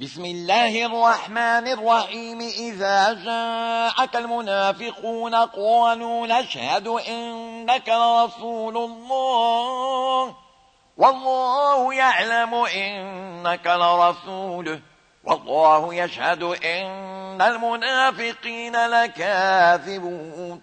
بسم الله الرحمن الرحيم. إذا جاءك المنافقون قالوا نشهد إنك لرسول الله. والله يعلم إنك لرسوله. والله يشهد إن المنافقين لكاذبون.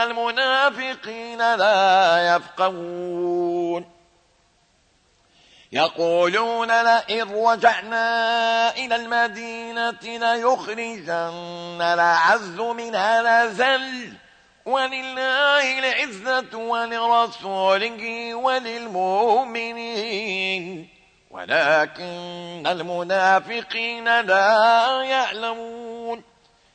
المنافقين لا يفقهون. يقولون لئن رجعنا إلى المدينة ليخرجن العز منها لزل ولله العزة ولرسوله وللمؤمنين. ولكن المنافقين لا يعلمون.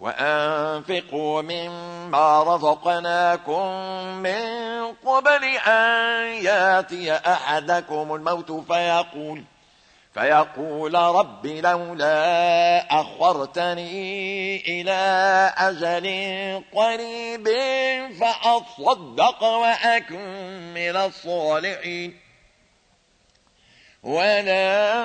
وأنفقوا مما رزقناكم من قبل أن يأتي أحدكم الموت فيقول فيقول رب لولا أخرتني إلى أجل قريب فأصدق وأكن من الصالحين. ولا